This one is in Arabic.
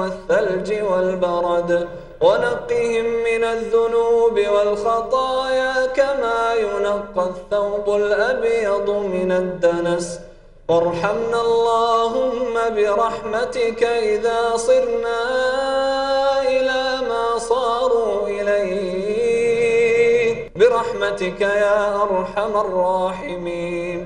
والثلج والبرد ونقهم من الذنوب والخطايا كما ينقى الثوب الأبيض من الدنس. وارحمنا اللهم برحمتك إذا صرنا إلى ما صاروا إليه برحمتك يا أرحم الراحمين.